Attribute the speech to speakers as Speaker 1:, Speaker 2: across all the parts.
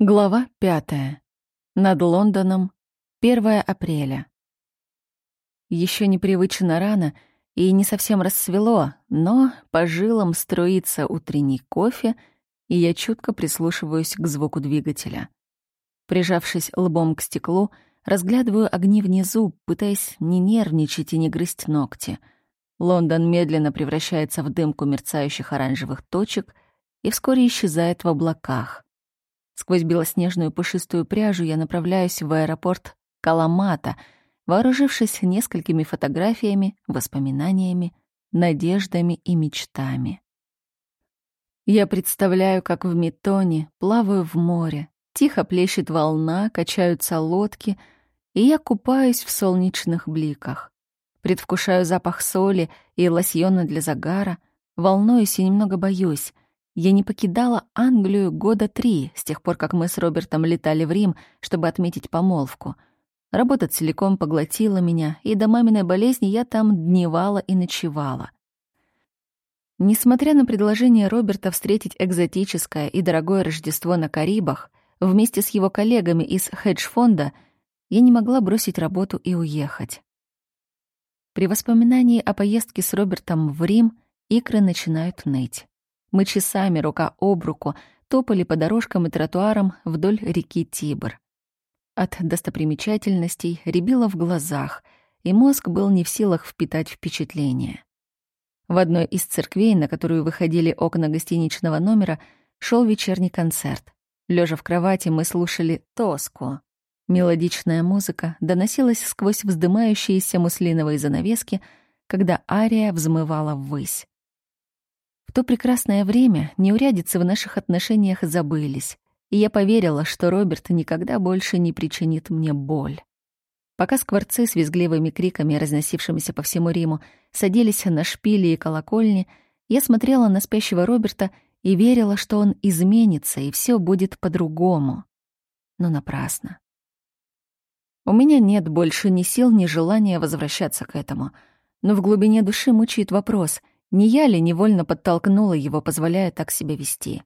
Speaker 1: Глава пятая. Над Лондоном. 1 апреля. Еще непривычно рано и не совсем рассвело, но по жилам струится утренний кофе, и я чутко прислушиваюсь к звуку двигателя. Прижавшись лбом к стеклу, разглядываю огни внизу, пытаясь не нервничать и не грызть ногти. Лондон медленно превращается в дымку мерцающих оранжевых точек и вскоре исчезает в облаках — Сквозь белоснежную пушистую пряжу я направляюсь в аэропорт Каламата, вооружившись несколькими фотографиями, воспоминаниями, надеждами и мечтами. Я представляю, как в Метоне плаваю в море, тихо плещет волна, качаются лодки, и я купаюсь в солнечных бликах. Предвкушаю запах соли и лосьона для загара, волнуюсь и немного боюсь — я не покидала Англию года три, с тех пор, как мы с Робертом летали в Рим, чтобы отметить помолвку. Работа целиком поглотила меня, и до маминой болезни я там дневала и ночевала. Несмотря на предложение Роберта встретить экзотическое и дорогое Рождество на Карибах, вместе с его коллегами из хедж-фонда, я не могла бросить работу и уехать. При воспоминании о поездке с Робертом в Рим икры начинают ныть. Мы часами рука об руку топали по дорожкам и тротуарам вдоль реки Тибр. От достопримечательностей рябило в глазах, и мозг был не в силах впитать впечатление. В одной из церквей, на которую выходили окна гостиничного номера, шел вечерний концерт. Лежа в кровати, мы слушали «Тоску». Мелодичная музыка доносилась сквозь вздымающиеся муслиновые занавески, когда ария взмывала ввысь. В то прекрасное время неурядицы в наших отношениях забылись, и я поверила, что Роберт никогда больше не причинит мне боль. Пока скворцы с визгливыми криками, разносившимися по всему Риму, садились на шпили и колокольни, я смотрела на спящего Роберта и верила, что он изменится, и все будет по-другому. Но напрасно. У меня нет больше ни сил, ни желания возвращаться к этому. Но в глубине души мучает вопрос — не я ли невольно подтолкнула его, позволяя так себя вести?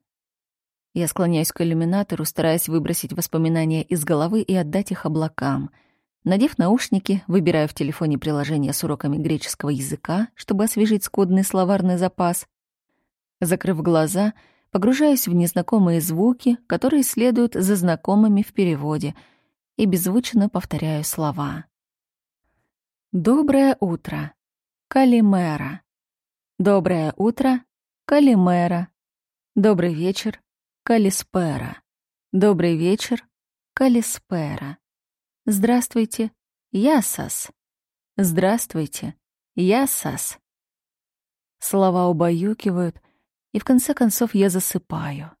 Speaker 1: Я склоняюсь к иллюминатору, стараясь выбросить воспоминания из головы и отдать их облакам. Надев наушники, выбираю в телефоне приложение с уроками греческого языка, чтобы освежить скудный словарный запас. Закрыв глаза, погружаюсь в незнакомые звуки, которые следуют за знакомыми в переводе, и беззвучно повторяю слова. «Доброе утро. Калимера. Доброе утро, Калимера. Добрый вечер, Калиспера. Добрый вечер, Калиспера. Здравствуйте, Ясас. Здравствуйте, Ясас. Слова убаюкивают, и в конце концов я засыпаю.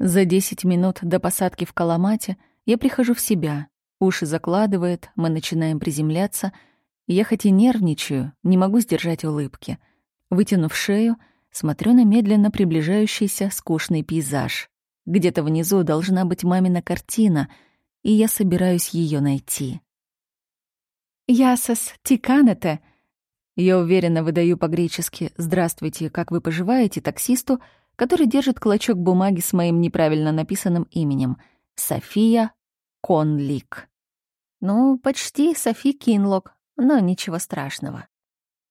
Speaker 1: За десять минут до посадки в Каламате я прихожу в себя. Уши закладывает, мы начинаем приземляться — я хоть и нервничаю, не могу сдержать улыбки. Вытянув шею, смотрю на медленно приближающийся скучный пейзаж. Где-то внизу должна быть мамина картина, и я собираюсь ее найти. «Ясас тиканете!» Я уверенно выдаю по-гречески «Здравствуйте, как вы поживаете?» таксисту, который держит клочок бумаги с моим неправильно написанным именем — София Конлик. Ну, почти Софи Кинлок, но ничего страшного.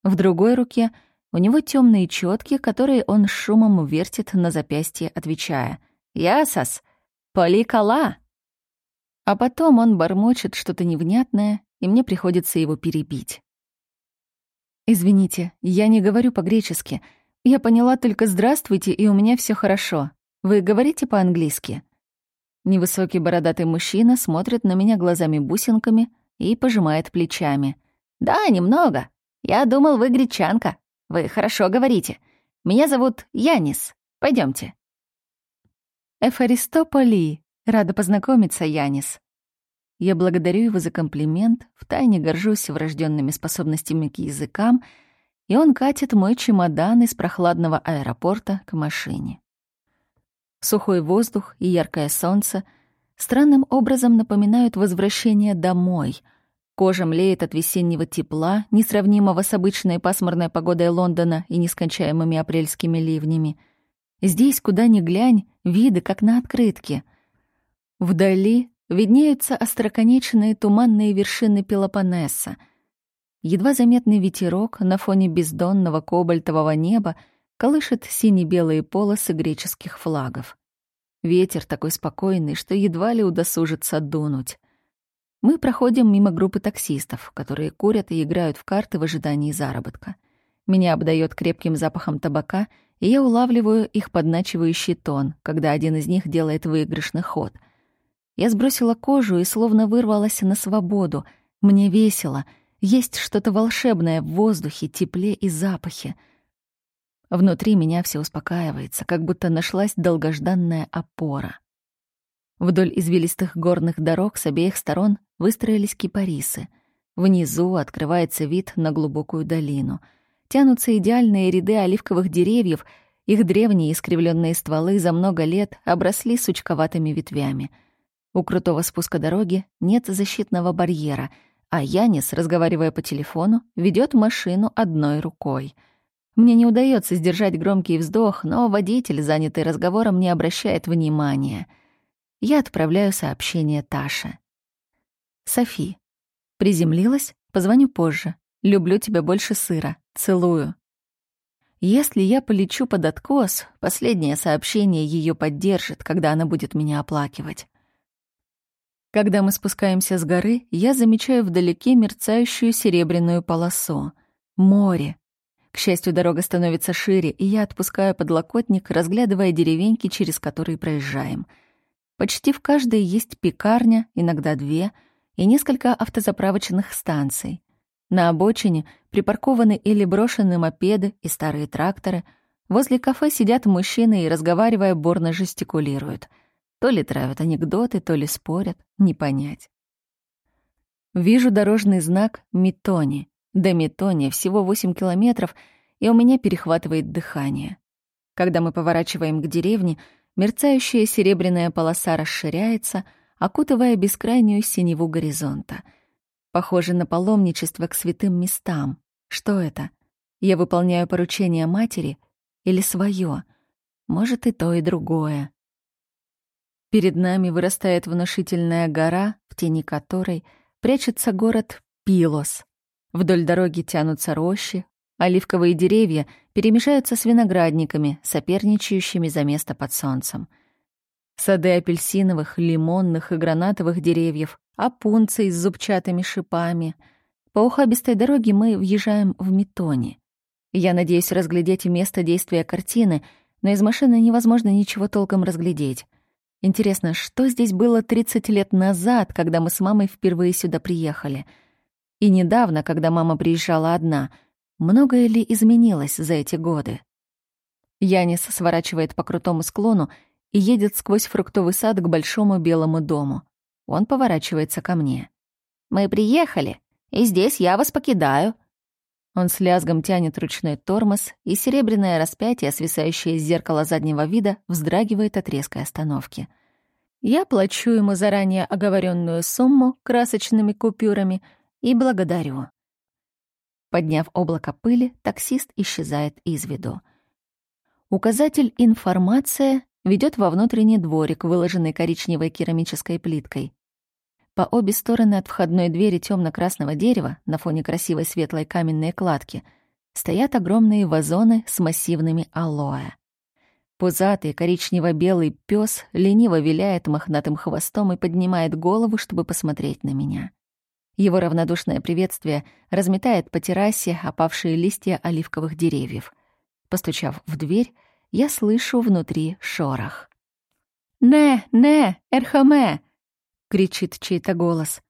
Speaker 1: В другой руке у него темные четки, которые он шумом вертит на запястье, отвечая «Ясас! Поликала!» А потом он бормочет что-то невнятное, и мне приходится его перебить. «Извините, я не говорю по-гречески. Я поняла только «здравствуйте», и у меня все хорошо. Вы говорите по-английски?» Невысокий бородатый мужчина смотрит на меня глазами-бусинками и пожимает плечами — «Да, немного. Я думал, вы гречанка. Вы хорошо говорите. Меня зовут Янис. Пойдемте. «Эфаристополи. Рада познакомиться, Янис». Я благодарю его за комплимент, втайне горжусь врожденными способностями к языкам, и он катит мой чемодан из прохладного аэропорта к машине. Сухой воздух и яркое солнце странным образом напоминают возвращение домой — Кожа млеет от весеннего тепла, несравнимого с обычной пасмурной погодой Лондона и нескончаемыми апрельскими ливнями. Здесь, куда ни глянь, виды, как на открытке. Вдали виднеются остроконечные туманные вершины Пелопоннеса. Едва заметный ветерок на фоне бездонного кобальтового неба колышет сине-белые полосы греческих флагов. Ветер такой спокойный, что едва ли удосужится дунуть. Мы проходим мимо группы таксистов, которые курят и играют в карты в ожидании заработка. Меня обдает крепким запахом табака, и я улавливаю их подначивающий тон, когда один из них делает выигрышный ход. Я сбросила кожу и словно вырвалась на свободу. Мне весело. Есть что-то волшебное в воздухе, тепле и запахе — Внутри меня все успокаивается, как будто нашлась долгожданная опора. Вдоль извилистых горных дорог с обеих сторон выстроились кипарисы. Внизу открывается вид на глубокую долину. Тянутся идеальные ряды оливковых деревьев, их древние искривленные стволы за много лет обросли сучковатыми ветвями. У крутого спуска дороги нет защитного барьера, а Янис, разговаривая по телефону, ведет машину одной рукой — мне не удается сдержать громкий вздох, но водитель, занятый разговором, не обращает внимания. Я отправляю сообщение Таше. «Софи, приземлилась? Позвоню позже. Люблю тебя больше сыра. Целую». Если я полечу под откос, последнее сообщение ее поддержит, когда она будет меня оплакивать. Когда мы спускаемся с горы, я замечаю вдалеке мерцающую серебряную полосу. Море. К счастью, дорога становится шире, и я отпускаю подлокотник, разглядывая деревеньки, через которые проезжаем. Почти в каждой есть пекарня, иногда две, и несколько автозаправочных станций. На обочине припаркованы или брошены мопеды и старые тракторы. Возле кафе сидят мужчины и, разговаривая, борно жестикулируют. То ли травят анекдоты, то ли спорят, не понять. Вижу дорожный знак «Митони», до Метони всего 8 километров, и у меня перехватывает дыхание. Когда мы поворачиваем к деревне, мерцающая серебряная полоса расширяется, окутывая бескрайнюю синеву горизонта. Похоже на паломничество к святым местам. Что это? Я выполняю поручение матери или свое? Может, и то, и другое. Перед нами вырастает внушительная гора, в тени которой прячется город Пилос. Вдоль дороги тянутся рощи, оливковые деревья перемешаются с виноградниками, соперничающими за место под солнцем. Сады апельсиновых, лимонных и гранатовых деревьев, опунций с зубчатыми шипами. По ухабистой дороге мы въезжаем в Метони. Я надеюсь разглядеть место действия картины, но из машины невозможно ничего толком разглядеть. Интересно, что здесь было 30 лет назад, когда мы с мамой впервые сюда приехали — и недавно, когда мама приезжала одна, многое ли изменилось за эти годы? Янис сворачивает по крутому склону и едет сквозь фруктовый сад к большому белому дому. Он поворачивается ко мне. «Мы приехали, и здесь я вас покидаю». Он с лязгом тянет ручной тормоз, и серебряное распятие, свисающее с зеркала заднего вида, вздрагивает от резкой остановки. Я плачу ему заранее оговоренную сумму красочными купюрами — и благодарю». Подняв облако пыли, таксист исчезает из виду. Указатель «Информация» ведет во внутренний дворик, выложенный коричневой керамической плиткой. По обе стороны от входной двери темно красного дерева, на фоне красивой светлой каменной кладки, стоят огромные вазоны с массивными алоэ. Пузатый коричнево-белый пес лениво виляет мохнатым хвостом и поднимает голову, чтобы посмотреть на меня. Его равнодушное приветствие разметает по террасе опавшие листья оливковых деревьев. Постучав в дверь, я слышу внутри шорох. «Не, не, Эрхаме!» — кричит чей-то голос.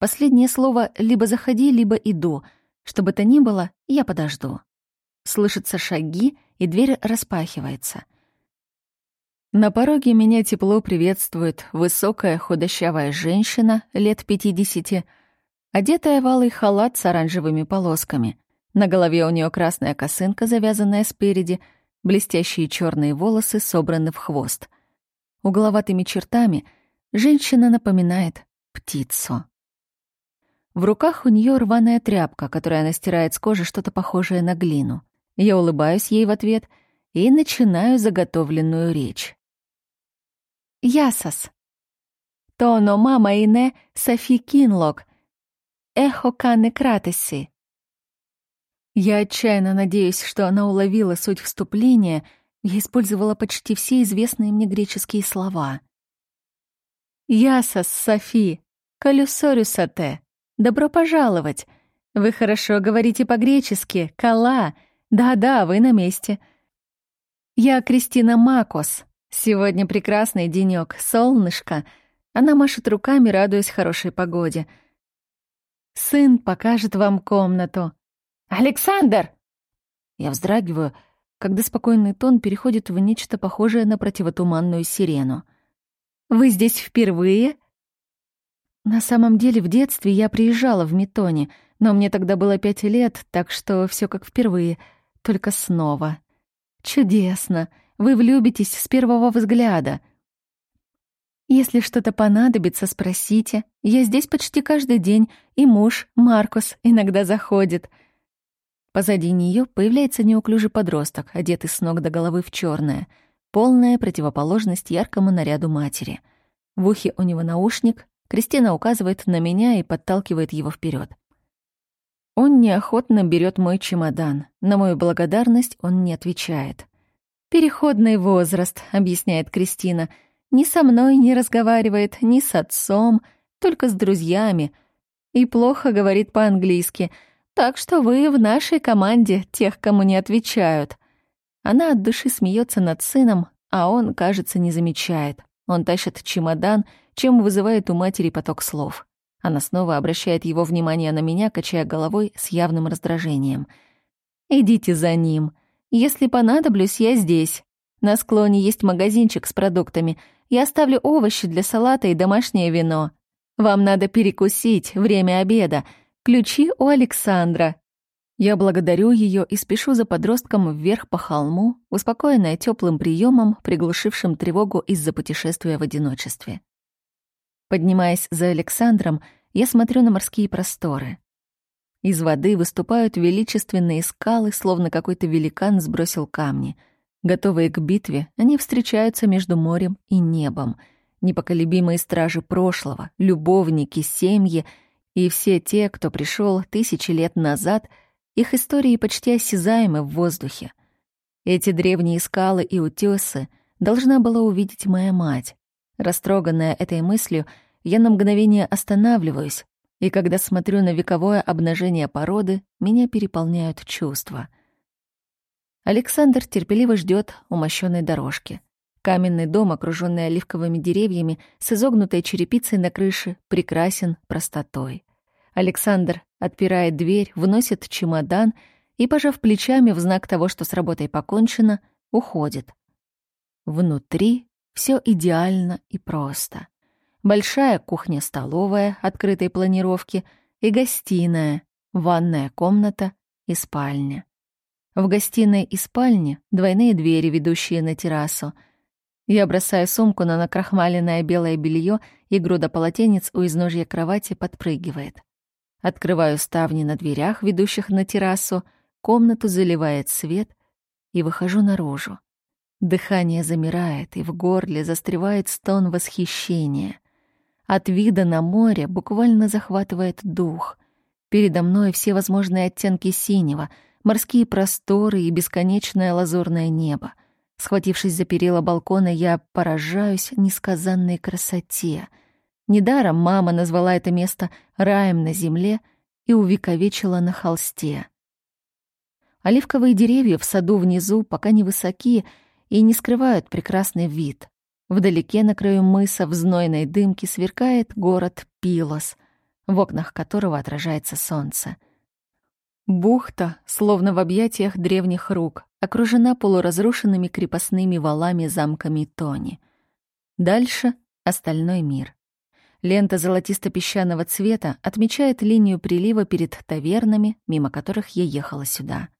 Speaker 1: Последнее слово «либо заходи, либо иду». Что бы то ни было, я подожду. Слышатся шаги, и дверь распахивается. На пороге меня тепло приветствует высокая худощавая женщина лет пятидесяти, одетая в алый халат с оранжевыми полосками. На голове у нее красная косынка, завязанная спереди, блестящие черные волосы собраны в хвост. Угловатыми чертами женщина напоминает птицу. В руках у нее рваная тряпка, которая она стирает с кожи что-то похожее на глину. Я улыбаюсь ей в ответ и начинаю заготовленную речь. «Ясас», Тоно мама и не Софи Кинлок. Эхо Канны Кратеси. Я отчаянно надеюсь, что она уловила суть вступления и использовала почти все известные мне греческие слова. «Ясас, Софи, колюсорюсате, добро пожаловать. Вы хорошо говорите по-гречески, кала. Да-да, вы на месте. Я Кристина Макос. Сегодня прекрасный денёк, солнышко». Она машет руками, радуясь хорошей погоде. «Сын покажет вам комнату. «Александр!» Я вздрагиваю, когда спокойный тон переходит в нечто похожее на противотуманную сирену. «Вы здесь впервые?» На самом деле, в детстве я приезжала в Метоне, но мне тогда было пять лет, так что все как впервые, только снова. Чудесно! Вы влюбитесь с первого взгляда. Если что-то понадобится, спросите. Я здесь почти каждый день, и муж, Маркус, иногда заходит — Позади нее появляется неуклюжий подросток, одетый с ног до головы в черное, полная противоположность яркому наряду матери. В ухе у него наушник, Кристина указывает на меня и подталкивает его вперед. Он неохотно берет мой чемодан. На мою благодарность он не отвечает. «Переходный возраст», — объясняет Кристина. «Ни со мной не разговаривает, ни с отцом, только с друзьями. И плохо говорит по-английски — так что вы в нашей команде тех, кому не отвечают. Она от души смеется над сыном, а он, кажется, не замечает. Он тащит чемодан, чем вызывает у матери поток слов. Она снова обращает его внимание на меня, качая головой с явным раздражением. «Идите за ним. Если понадоблюсь, я здесь. На склоне есть магазинчик с продуктами. Я оставлю овощи для салата и домашнее вино. Вам надо перекусить, время обеда. Ключи у Александра. Я благодарю ее и спешу за подростком вверх по холму, успокоенная теплым приемом, приглушившим тревогу из-за путешествия в одиночестве. Поднимаясь за Александром, я смотрю на морские просторы. Из воды выступают величественные скалы, словно какой-то великан сбросил камни. Готовые к битве, они встречаются между морем и небом. Непоколебимые стражи прошлого, любовники, семьи — и все те, кто пришел тысячи лет назад, их истории почти осязаемы в воздухе. Эти древние скалы и утесы должна была увидеть моя мать. Растроганная этой мыслью, я на мгновение останавливаюсь, и когда смотрю на вековое обнажение породы, меня переполняют чувства. Александр терпеливо ждет у мощёной дорожки. Каменный дом, окруженный оливковыми деревьями, с изогнутой черепицей на крыше, прекрасен простотой. Александр отпирает дверь, выносит чемодан и, пожав плечами в знак того, что с работой покончено, уходит. Внутри все идеально и просто. Большая кухня-столовая открытой планировки и гостиная, ванная комната и спальня. В гостиной и спальне двойные двери, ведущие на террасу — я бросаю сумку на накрахмаленное белое белье, и груда полотенец у изножья кровати подпрыгивает. Открываю ставни на дверях, ведущих на террасу, комнату заливает свет и выхожу наружу. Дыхание замирает, и в горле застревает стон восхищения. От вида на море буквально захватывает дух. Передо мной все возможные оттенки синего, морские просторы и бесконечное лазурное небо. Схватившись за перила балкона, я поражаюсь несказанной красоте. Недаром мама назвала это место раем на земле и увековечила на холсте. Оливковые деревья в саду внизу пока невысоки и не скрывают прекрасный вид. Вдалеке на краю мыса в знойной дымке сверкает город Пилос, в окнах которого отражается солнце — Бухта, словно в объятиях древних рук, окружена полуразрушенными крепостными валами замками Тони. Дальше — остальной мир. Лента золотисто-песчаного цвета отмечает линию прилива перед тавернами, мимо которых я ехала сюда.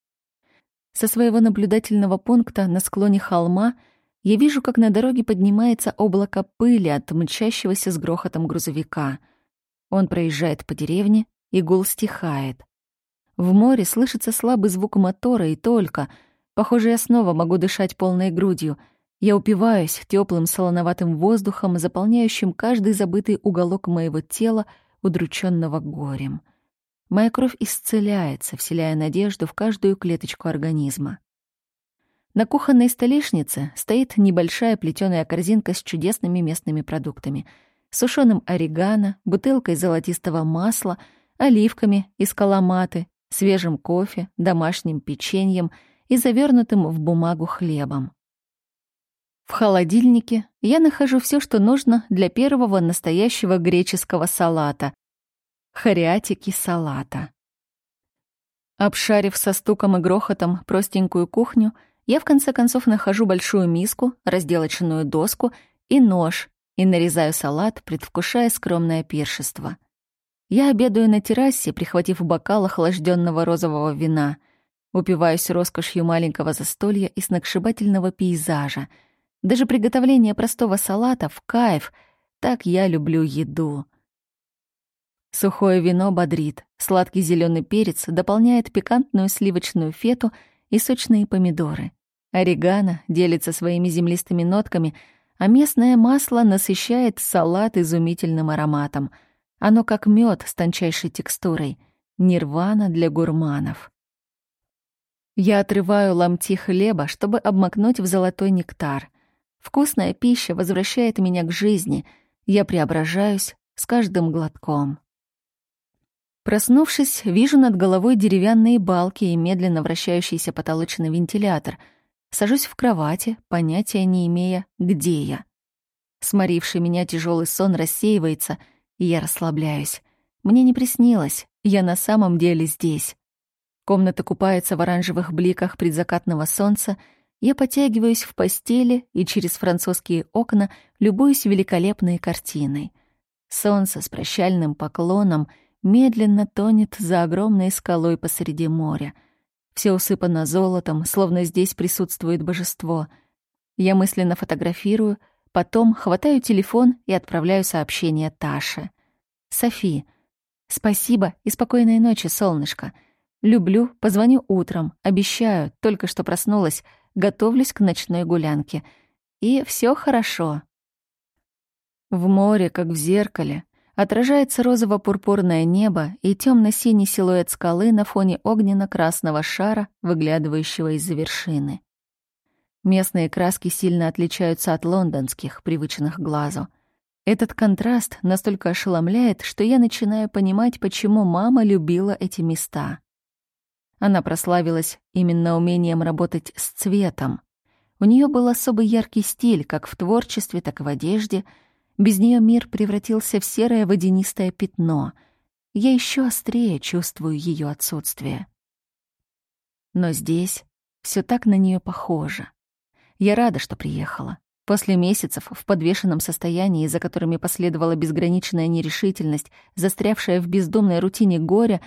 Speaker 1: Со своего наблюдательного пункта на склоне холма я вижу, как на дороге поднимается облако пыли от мчащегося с грохотом грузовика. Он проезжает по деревне, и гул стихает — в море слышится слабый звук мотора и только. Похоже, я снова могу дышать полной грудью. Я упиваюсь теплым солоноватым воздухом, заполняющим каждый забытый уголок моего тела, удрученного горем. Моя кровь исцеляется, вселяя надежду в каждую клеточку организма. На кухонной столешнице стоит небольшая плетеная корзинка с чудесными местными продуктами. Сушеным орегано, бутылкой золотистого масла, оливками из каламаты, свежим кофе, домашним печеньем и завернутым в бумагу хлебом. В холодильнике я нахожу все, что нужно для первого настоящего греческого салата — хариатики салата. Обшарив со стуком и грохотом простенькую кухню, я в конце концов нахожу большую миску, разделочную доску и нож и нарезаю салат, предвкушая скромное пиршество. Я обедаю на террасе, прихватив бокал охлажденного розового вина, упиваюсь роскошью маленького застолья и сногсшибательного пейзажа. Даже приготовление простого салата в кайф, так я люблю еду. Сухое вино бодрит, сладкий зеленый перец дополняет пикантную сливочную фету — и сочные помидоры. Орегано делится своими землистыми нотками, а местное масло насыщает салат изумительным ароматом. Оно как мед с тончайшей текстурой. Нирвана для гурманов. Я отрываю ломти хлеба, чтобы обмакнуть в золотой нектар. Вкусная пища возвращает меня к жизни. Я преображаюсь с каждым глотком. Проснувшись, вижу над головой деревянные балки и медленно вращающийся потолочный вентилятор. Сажусь в кровати, понятия не имея, где я. Сморивший меня тяжелый сон рассеивается, я расслабляюсь. Мне не приснилось, я на самом деле здесь. Комната купается в оранжевых бликах предзакатного солнца, я потягиваюсь в постели и через французские окна любуюсь великолепной картиной. Солнце с прощальным поклоном — медленно тонет за огромной скалой посреди моря. Все усыпано золотом, словно здесь присутствует божество. Я мысленно фотографирую, потом хватаю телефон и отправляю сообщение Таше. «Софи, спасибо и спокойной ночи, солнышко. Люблю, позвоню утром, обещаю, только что проснулась, готовлюсь к ночной гулянке. И все хорошо». В море, как в зеркале, отражается розово-пурпурное небо и темно-синий силуэт скалы на фоне огненно-красного шара, выглядывающего из-за вершины. Местные краски сильно отличаются от лондонских, привычных глазу. Этот контраст настолько ошеломляет, что я начинаю понимать, почему мама любила эти места. Она прославилась именно умением работать с цветом. У нее был особый яркий стиль как в творчестве, так и в одежде — без нее мир превратился в серое водянистое пятно. Я еще острее чувствую ее отсутствие. Но здесь все так на нее похоже. Я рада, что приехала. После месяцев в подвешенном состоянии, за которыми последовала безграничная нерешительность, застрявшая в бездумной рутине горя,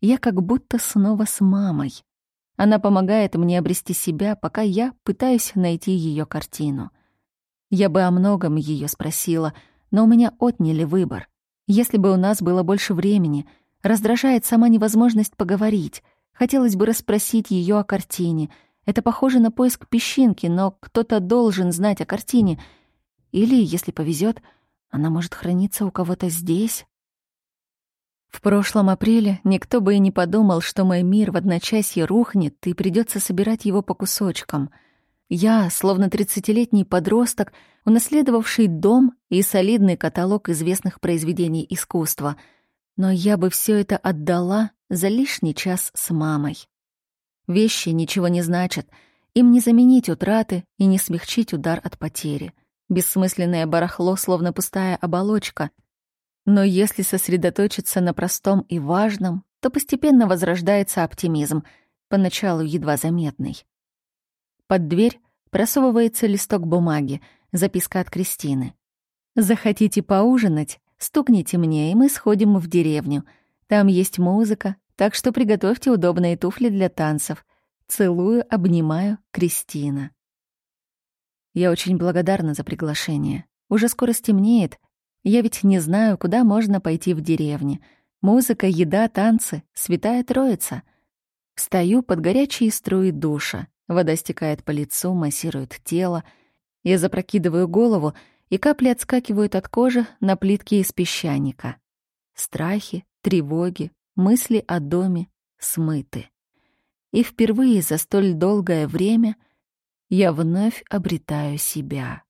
Speaker 1: я как будто снова с мамой. Она помогает мне обрести себя, пока я пытаюсь найти ее картину — я бы о многом ее спросила, но у меня отняли выбор. Если бы у нас было больше времени, раздражает сама невозможность поговорить. Хотелось бы расспросить ее о картине. Это похоже на поиск песчинки, но кто-то должен знать о картине. Или, если повезет, она может храниться у кого-то здесь. В прошлом апреле никто бы и не подумал, что мой мир в одночасье рухнет, и придется собирать его по кусочкам — я, словно тридцатилетний подросток, унаследовавший дом и солидный каталог известных произведений искусства, но я бы все это отдала за лишний час с мамой. Вещи ничего не значат, им не заменить утраты и не смягчить удар от потери. Бессмысленное барахло, словно пустая оболочка. Но если сосредоточиться на простом и важном, то постепенно возрождается оптимизм, поначалу едва заметный. Под дверь просовывается листок бумаги, записка от Кристины. «Захотите поужинать? Стукните мне, и мы сходим в деревню. Там есть музыка, так что приготовьте удобные туфли для танцев. Целую, обнимаю, Кристина». Я очень благодарна за приглашение. Уже скоро стемнеет. Я ведь не знаю, куда можно пойти в деревне. Музыка, еда, танцы — святая троица. Встаю под горячие струи душа. Вода стекает по лицу, массирует тело. Я запрокидываю голову, и капли отскакивают от кожи на плитки из песчаника. Страхи, тревоги, мысли о доме смыты. И впервые за столь долгое время я вновь обретаю себя.